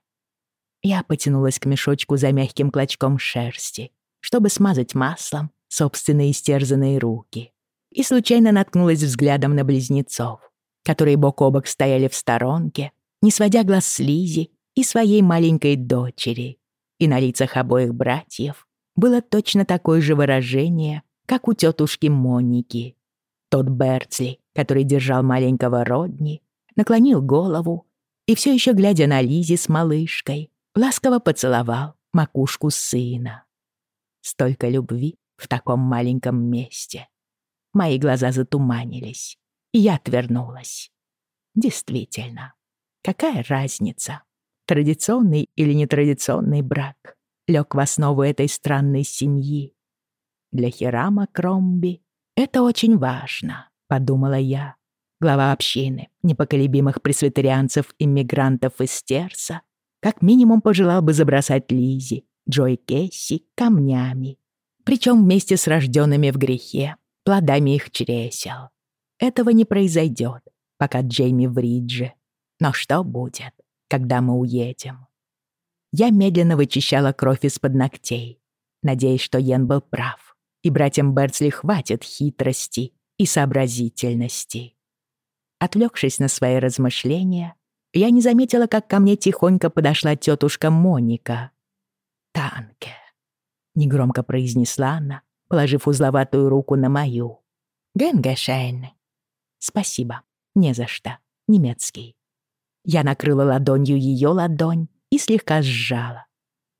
Я потянулась к мешочку за мягким клочком шерсти, чтобы смазать маслом собственные истерзанные руки, и случайно наткнулась взглядом на близнецов, которые бок о бок стояли в сторонке, не сводя глаз с Лизи и своей маленькой дочери. И на лицах обоих братьев было точно такое же выражение, как у тетушки Моники. Тот Берцли, который держал маленького Родни, наклонил голову и все еще глядя на Лизи с малышкой, ласково поцеловал макушку сына. Столько любви в таком маленьком месте. Мои глаза затуманились, и я отвернулась. Действительно, какая разница, традиционный или нетрадиционный брак лег в основу этой странной семьи. Для Хирама Кромби это очень важно, подумала я. Глава общины непоколебимых пресвитерианцев-иммигрантов из Терса как минимум пожелал бы забросать Лизи, Джой Кесси камнями. Причем вместе с рожденными в грехе, плодами их чресел. Этого не произойдет, пока Джейми в Ридже. Но что будет, когда мы уедем? Я медленно вычищала кровь из-под ногтей, надеясь, что Йен был прав, и братьям Берцли хватит хитрости и сообразительности. Отвлекшись на свои размышления, я не заметила, как ко мне тихонько подошла тетушка Моника. «Танке», — негромко произнесла она, положив узловатую руку на мою. «Генгешейн». «Спасибо, не за что, немецкий». Я накрыла ладонью ее ладонь и слегка сжала.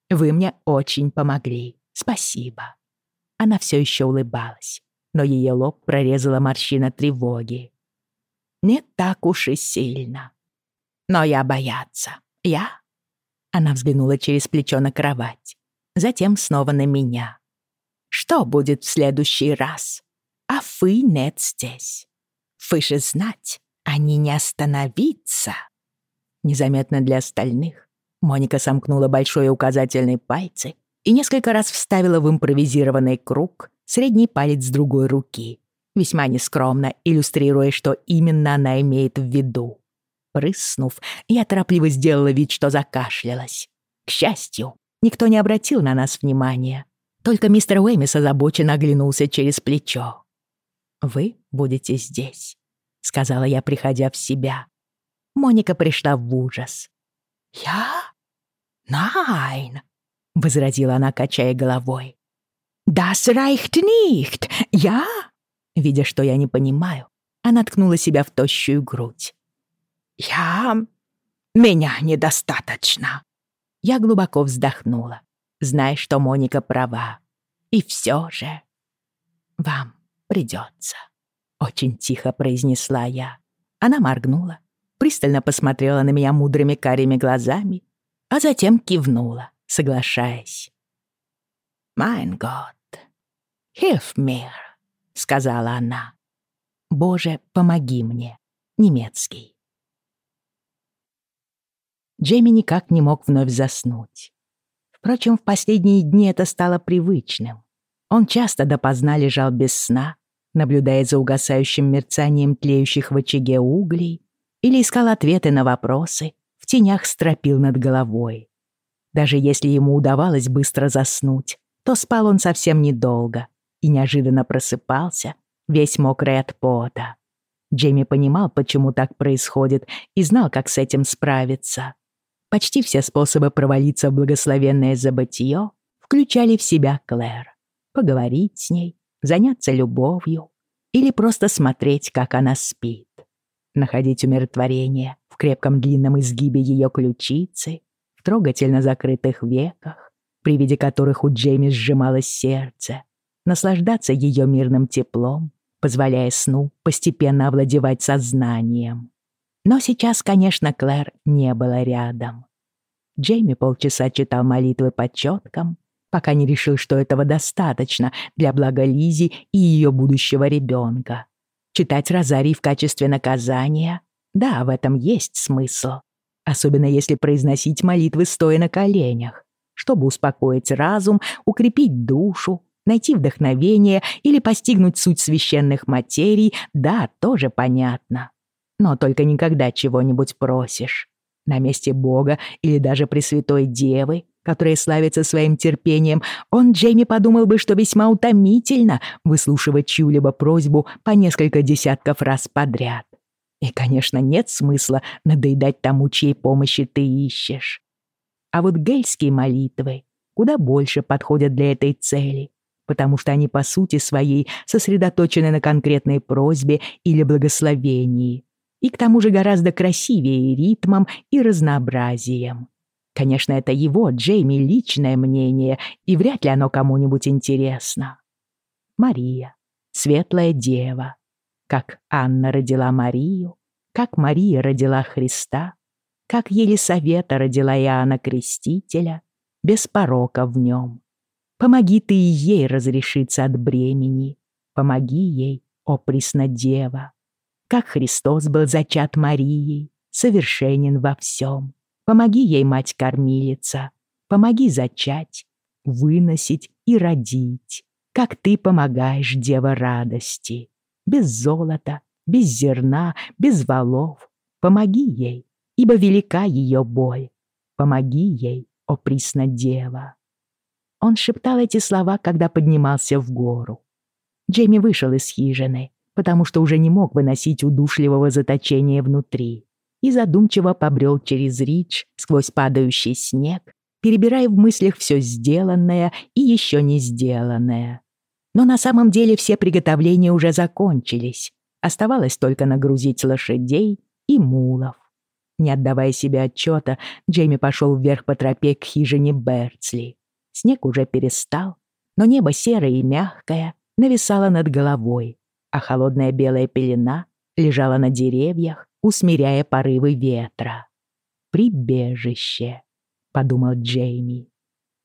«Вы мне очень помогли, спасибо». Она все еще улыбалась, но ее лоб прорезала морщина тревоги. «Не так уж и сильно», но я бояться. Я?» Она взглянула через плечо на кровать, затем снова на меня. «Что будет в следующий раз? А вы нет здесь. Вы же знать, они не остановиться». Незаметно для остальных Моника сомкнула большой указательный пальцы и несколько раз вставила в импровизированный круг средний палец другой руки, весьма нескромно иллюстрируя, что именно она имеет в виду. Прыснув, я торопливо сделала вид, что закашлялась. К счастью, никто не обратил на нас внимания. Только мистер Уэмис озабоченно оглянулся через плечо. «Вы будете здесь», — сказала я, приходя в себя. Моника пришла в ужас. «Я? Найн!» — возразила она, качая головой. «Das reicht nicht! Я?» Видя, что я не понимаю, она ткнула себя в тощую грудь. «Я... меня недостаточно». Я глубоко вздохнула, зная, что Моника права. И все же... «Вам придется», — очень тихо произнесла я. Она моргнула, пристально посмотрела на меня мудрыми карими глазами, а затем кивнула, соглашаясь. «Mein Gott, hilf mir», — сказала она. «Боже, помоги мне», немецкий. Джейми никак не мог вновь заснуть. Впрочем, в последние дни это стало привычным. Он часто допоздна лежал без сна, наблюдая за угасающим мерцанием тлеющих в очаге углей или искал ответы на вопросы в тенях стропил над головой. Даже если ему удавалось быстро заснуть, то спал он совсем недолго и неожиданно просыпался, весь мокрый от пота. Джейми понимал, почему так происходит, и знал, как с этим справиться. Почти все способы провалиться в благословенное забытье включали в себя Клэр. Поговорить с ней, заняться любовью или просто смотреть, как она спит. Находить умиротворение в крепком длинном изгибе ее ключицы, в трогательно закрытых веках, при виде которых у Джейми сжималось сердце, наслаждаться ее мирным теплом, позволяя сну постепенно овладевать сознанием. Но сейчас, конечно, Клэр не было рядом. Джейми полчаса читал молитвы по четкам, пока не решил, что этого достаточно для блага Лизи и ее будущего ребенка. Читать розарий в качестве наказания? Да, в этом есть смысл. Особенно если произносить молитвы стоя на коленях, чтобы успокоить разум, укрепить душу, найти вдохновение или постигнуть суть священных материй, да, тоже понятно но только никогда чего-нибудь просишь. На месте Бога или даже Пресвятой Девы, которая славится своим терпением, он, Джейми, подумал бы, что весьма утомительно выслушивать чью-либо просьбу по несколько десятков раз подряд. И, конечно, нет смысла надоедать тому, чьей помощи ты ищешь. А вот гельские молитвы куда больше подходят для этой цели, потому что они по сути своей сосредоточены на конкретной просьбе или благословении, и к тому же гораздо красивее ритмом и разнообразием. Конечно, это его, Джейми, личное мнение, и вряд ли оно кому-нибудь интересно. Мария, светлая дева, как Анна родила Марию, как Мария родила Христа, как Елисавета родила Иоанна Крестителя, без порока в нем. Помоги ты ей разрешиться от бремени, помоги ей, о Преснодева, как Христос был зачат Марией, совершенен во всем. Помоги ей, мать-кормилица, помоги зачать, выносить и родить, как ты помогаешь, дева радости, без золота, без зерна, без валов. Помоги ей, ибо велика ее боль. Помоги ей, о Преснодева. Он шептал эти слова, когда поднимался в гору. Джейми вышел из хижины, потому что уже не мог выносить удушливого заточения внутри, и задумчиво побрел через рич сквозь падающий снег, перебирая в мыслях все сделанное и еще не сделанное. Но на самом деле все приготовления уже закончились. Оставалось только нагрузить лошадей и мулов. Не отдавая себе отчета, Джейми пошел вверх по тропе к хижине Берцли. Снег уже перестал, но небо серое и мягкое нависало над головой, а холодная белая пелена лежала на деревьях, усмиряя порывы ветра. «Прибежище», — подумал Джейми.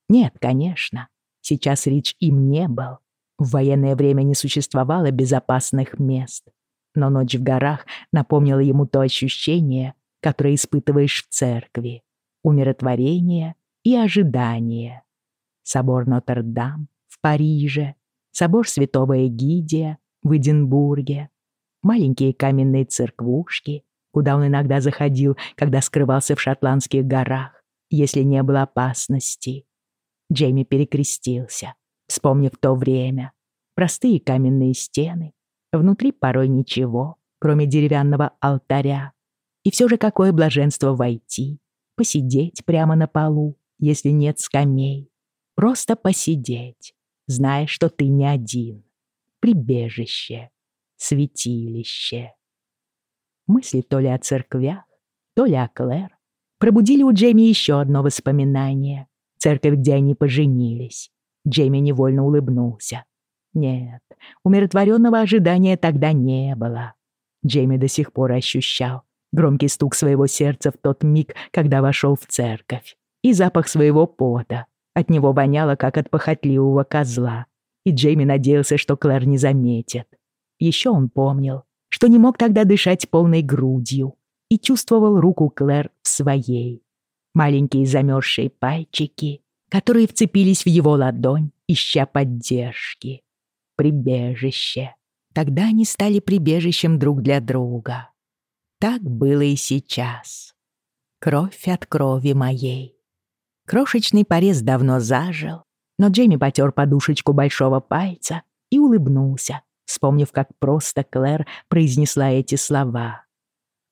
Нет, конечно, сейчас Рич им не был. В военное время не существовало безопасных мест. Но ночь в горах напомнила ему то ощущение, которое испытываешь в церкви. Умиротворение и ожидание. Собор Нотр-Дам в Париже, собор Святого Эгидия в Эдинбурге, маленькие каменные церквушки, куда он иногда заходил, когда скрывался в шотландских горах, если не было опасности. Джейми перекрестился, вспомнив то время. Простые каменные стены, внутри порой ничего, кроме деревянного алтаря. И все же какое блаженство войти, посидеть прямо на полу, если нет скамей, Просто посидеть, зная, что ты не один. Прибежище, святилище. Мысли то ли о церквях, то ли о Клэр пробудили у Джейми еще одно воспоминание. Церковь, где они поженились. Джейми невольно улыбнулся. Нет, умиротворенного ожидания тогда не было. Джейми до сих пор ощущал громкий стук своего сердца в тот миг, когда вошел в церковь, и запах своего пота, от него воняло, как от похотливого козла, и Джейми надеялся, что Клэр не заметит. Еще он помнил, что не мог тогда дышать полной грудью и чувствовал руку Клэр в своей. Маленькие замерзшие пальчики, которые вцепились в его ладонь, ища поддержки. Прибежище. Тогда они стали прибежищем друг для друга. Так было и сейчас. Кровь от крови моей. Крошечный порез давно зажил, но Джейми потер подушечку большого пальца и улыбнулся, вспомнив, как просто Клэр произнесла эти слова.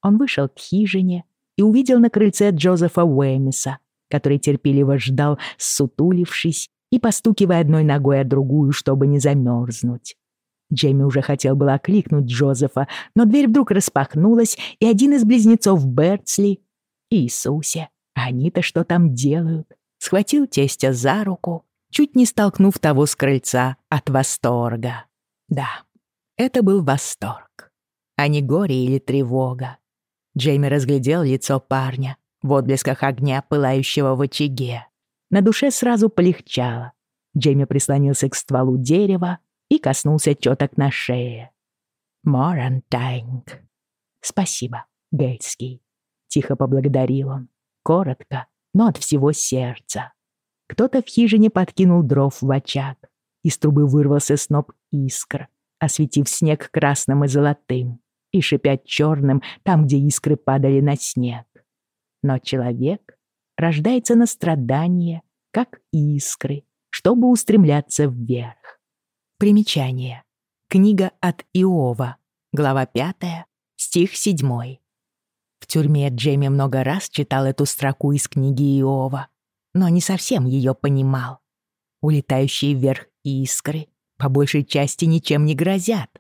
Он вышел к хижине и увидел на крыльце Джозефа Уэмиса, который терпеливо ждал, сутулившись и постукивая одной ногой о другую, чтобы не замерзнуть. Джейми уже хотел было окликнуть Джозефа, но дверь вдруг распахнулась, и один из близнецов Бертсли, Иисусе, они-то что там делают? Схватил тестя за руку, чуть не столкнув того с крыльца от восторга. Да, это был восторг, а не горе или тревога. Джейми разглядел лицо парня в отблесках огня, пылающего в очаге. На душе сразу полегчало. Джейми прислонился к стволу дерева и коснулся теток на шее. «Морантайнг». «Спасибо, Гейтский», — тихо поблагодарил он коротко, но от всего сердца. Кто-то в хижине подкинул дров в очаг. Из трубы вырвался сноп искр, осветив снег красным и золотым и шипя черным там, где искры падали на снег. Но человек рождается на страдания, как искры, чтобы устремляться вверх. Примечание. Книга от Иова, глава 5, стих 7. В тюрьме Джейми много раз читал эту строку из книги Иова, но не совсем ее понимал. Улетающие вверх искры по большей части ничем не грозят.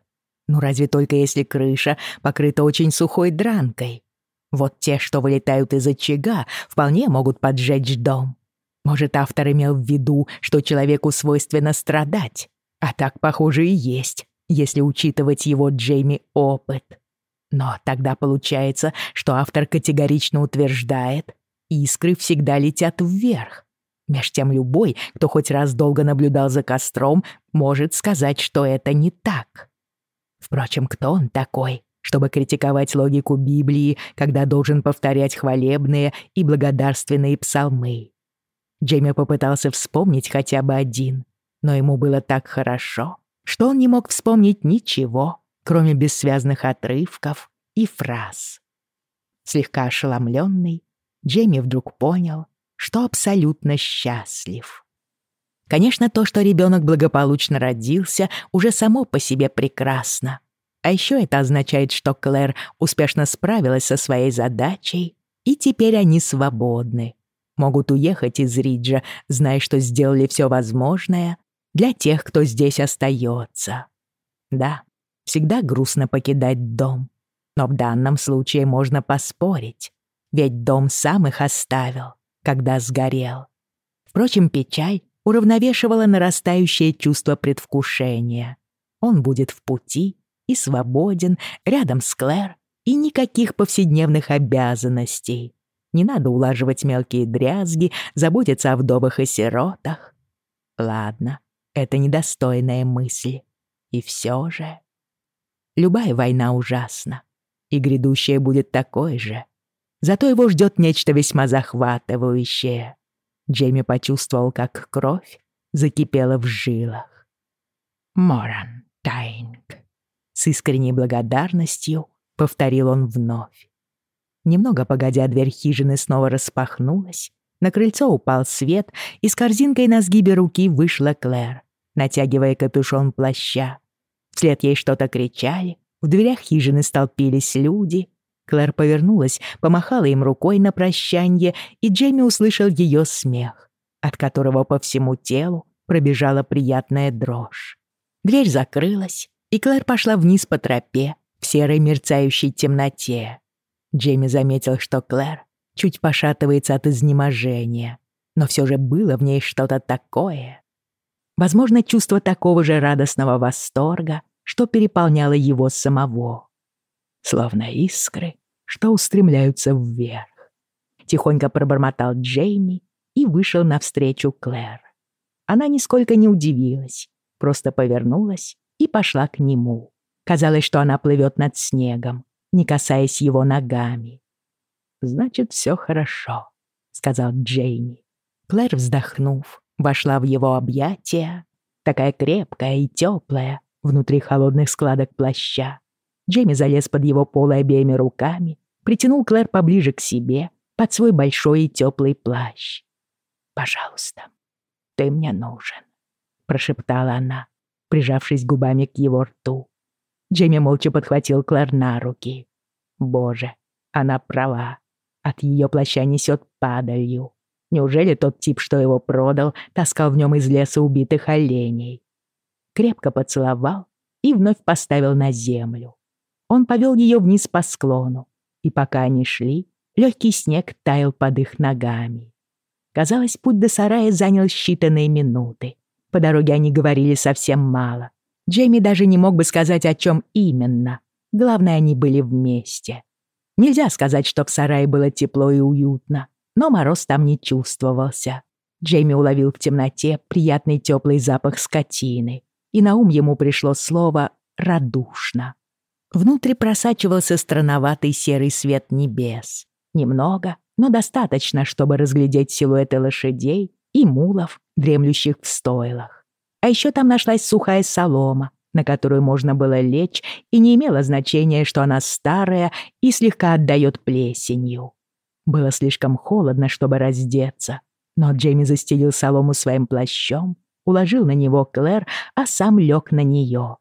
Ну разве только если крыша покрыта очень сухой дранкой. Вот те, что вылетают из очага, вполне могут поджечь дом. Может, автор имел в виду, что человеку свойственно страдать, а так, похоже, и есть, если учитывать его Джейми опыт. Но тогда получается, что автор категорично утверждает, искры всегда летят вверх. Меж тем любой, кто хоть раз долго наблюдал за костром, может сказать, что это не так. Впрочем, кто он такой, чтобы критиковать логику Библии, когда должен повторять хвалебные и благодарственные псалмы? Джейми попытался вспомнить хотя бы один, но ему было так хорошо, что он не мог вспомнить ничего, кроме бессвязных отрывков и фраз. Слегка ошеломленный, Джейми вдруг понял, что абсолютно счастлив. Конечно, то, что ребенок благополучно родился, уже само по себе прекрасно. А еще это означает, что Клэр успешно справилась со своей задачей, и теперь они свободны. Могут уехать из Риджа, зная, что сделали все возможное для тех, кто здесь остается. Да, всегда грустно покидать дом, но в данном случае можно поспорить, ведь дом сам их оставил, когда сгорел. Впрочем, печаль уравновешивала нарастающее чувство предвкушения. Он будет в пути и свободен, рядом с Клэр, и никаких повседневных обязанностей. Не надо улаживать мелкие дрязги, заботиться о вдовах и сиротах. Ладно, это недостойная мысль. И все же... Любая война ужасна, и грядущая будет такой же. Зато его ждет нечто весьма захватывающее. Джейми почувствовал, как кровь закипела в жилах. «Моран Тайнг», с искренней благодарностью повторил он вновь. Немного погодя, дверь хижины снова распахнулась, на крыльцо упал свет, и с корзинкой на сгибе руки вышла Клэр, натягивая капюшон плаща. Вслед ей что-то кричали, в дверях хижины столпились люди. Клэр повернулась, помахала им рукой на прощанье, и Джейми услышал ее смех, от которого по всему телу пробежала приятная дрожь. Дверь закрылась, и Клэр пошла вниз по тропе в серой мерцающей темноте. Джейми заметил, что Клэр чуть пошатывается от изнеможения, но все же было в ней что-то такое. Возможно, чувство такого же радостного восторга, что переполняло его самого. Словно искры, что устремляются вверх. Тихонько пробормотал Джейми и вышел навстречу Клэр. Она нисколько не удивилась, просто повернулась и пошла к нему. Казалось, что она плывет над снегом, не касаясь его ногами. «Значит, все хорошо», — сказал Джейми. Клэр, вздохнув, вошла в его объятия, такая крепкая и теплая, внутри холодных складок плаща. Джейми залез под его полы обеими руками, притянул Клэр поближе к себе, под свой большой и теплый плащ. «Пожалуйста, ты мне нужен», — прошептала она, прижавшись губами к его рту. Джейми молча подхватил Клэр на руки. Боже, она права. От ее плаща несет падалью. Неужели тот тип, что его продал, таскал в нем из леса убитых оленей? Крепко поцеловал и вновь поставил на землю. Он повел ее вниз по склону, и пока они шли, легкий снег таял под их ногами. Казалось, путь до сарая занял считанные минуты. По дороге они говорили совсем мало. Джейми даже не мог бы сказать, о чем именно. Главное, они были вместе. Нельзя сказать, что в сарае было тепло и уютно, но мороз там не чувствовался. Джейми уловил в темноте приятный теплый запах скотины, и на ум ему пришло слово «радушно». Внутри просачивался странноватый серый свет небес. Немного, но достаточно, чтобы разглядеть силуэты лошадей и мулов, дремлющих в стойлах. А еще там нашлась сухая солома, на которую можно было лечь, и не имело значения, что она старая и слегка отдает плесенью. Было слишком холодно, чтобы раздеться, но Джейми застелил солому своим плащом, уложил на него Клэр, а сам лег на нее.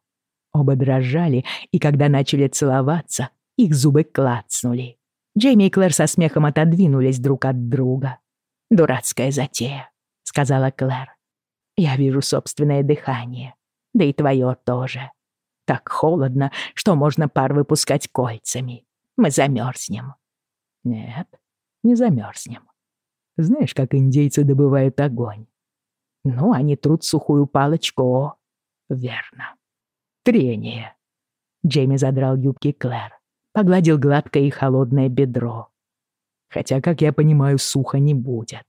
Оба дрожали, и когда начали целоваться, их зубы клацнули. Джейми и Клэр со смехом отодвинулись друг от друга. «Дурацкая затея», — сказала Клэр. «Я вижу собственное дыхание, да и твое тоже. Так холодно, что можно пар выпускать кольцами. Мы замерзнем». «Нет, не замерзнем. Знаешь, как индейцы добывают огонь? Ну, они трут сухую палочку, верно. Трение». Джейми задрал юбки Клэр погладил гладкое и холодное бедро. Хотя, как я понимаю, сухо не будет.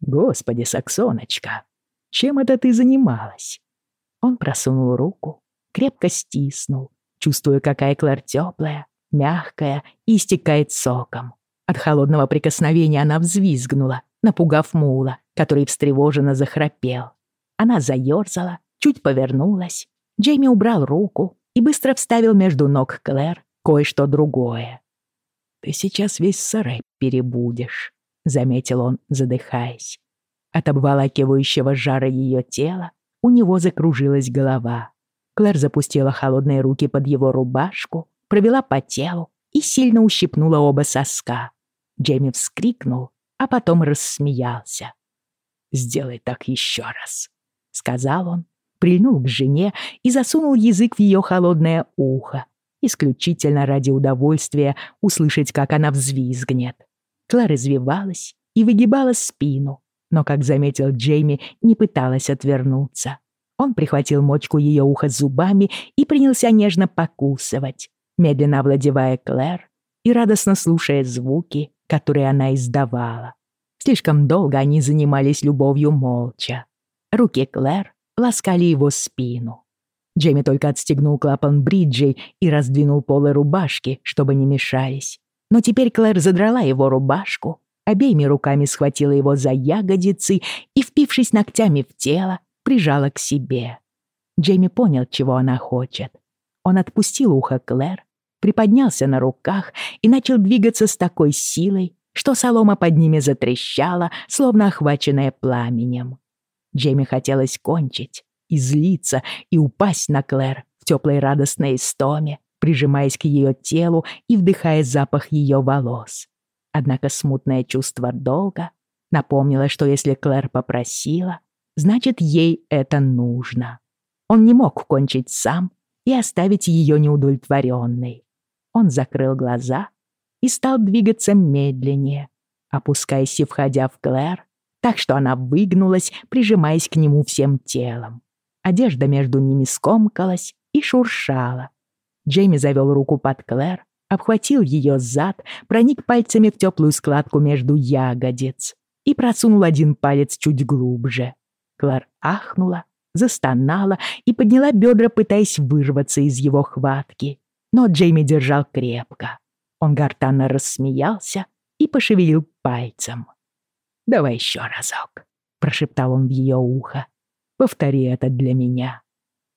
Господи, Саксоночка, чем это ты занималась? Он просунул руку, крепко стиснул, чувствуя, какая Клэр теплая, мягкая и истекает соком. От холодного прикосновения она взвизгнула, напугав мула, который встревоженно захрапел. Она заёрзала, чуть повернулась. Джейми убрал руку и быстро вставил между ног Клэр кое-что другое. «Ты сейчас весь сарай перебудешь», — заметил он, задыхаясь. От обволакивающего жара ее тела у него закружилась голова. Клэр запустила холодные руки под его рубашку, провела по телу и сильно ущипнула оба соска. Джейми вскрикнул, а потом рассмеялся. «Сделай так еще раз», — сказал он, прильнул к жене и засунул язык в ее холодное ухо, исключительно ради удовольствия услышать, как она взвизгнет. Клара извивалась и выгибала спину, но, как заметил Джейми, не пыталась отвернуться. Он прихватил мочку ее уха зубами и принялся нежно покусывать, медленно овладевая Клэр и радостно слушая звуки, которые она издавала. Слишком долго они занимались любовью молча. Руки Клэр ласкали его спину. Джейми только отстегнул клапан бриджей и раздвинул полы рубашки, чтобы не мешались. Но теперь Клэр задрала его рубашку, обеими руками схватила его за ягодицы и, впившись ногтями в тело, прижала к себе. Джейми понял, чего она хочет. Он отпустил ухо Клэр, приподнялся на руках и начал двигаться с такой силой, что солома под ними затрещала, словно охваченная пламенем. Джейми хотелось кончить, и злиться, и упасть на Клэр в теплой радостной истоме, прижимаясь к ее телу и вдыхая запах ее волос. Однако смутное чувство долга напомнило, что если Клэр попросила, значит, ей это нужно. Он не мог кончить сам и оставить ее неудовлетворенной. Он закрыл глаза и стал двигаться медленнее, опускаясь и входя в Клэр, так что она выгнулась, прижимаясь к нему всем телом. Одежда между ними скомкалась и шуршала. Джейми завел руку под Клэр, обхватил ее зад, проник пальцами в теплую складку между ягодиц и просунул один палец чуть глубже. Клэр ахнула, застонала и подняла бедра, пытаясь вырваться из его хватки. Но Джейми держал крепко. Он гортанно рассмеялся и пошевелил пальцем. «Давай еще разок», — прошептал он в ее ухо. Повтори это для меня».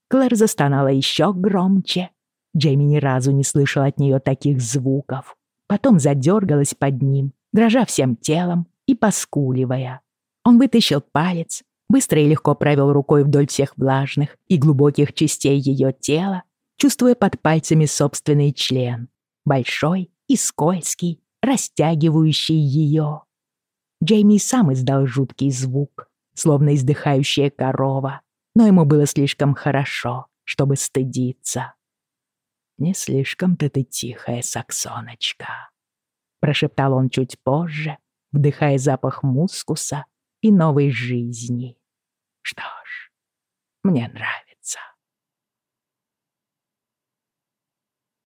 Клэр застонала еще громче. Джейми ни разу не слышал от нее таких звуков. Потом задергалась под ним, дрожа всем телом и поскуливая. Он вытащил палец, быстро и легко провел рукой вдоль всех влажных и глубоких частей ее тела, чувствуя под пальцами собственный член, большой и скользкий, растягивающий ее. Джейми сам издал жуткий звук, словно издыхающая корова, но ему было слишком хорошо, чтобы стыдиться. «Не слишком-то ты тихая, Саксоночка», — прошептал он чуть позже, вдыхая запах мускуса и новой жизни. «Что ж, мне нравится».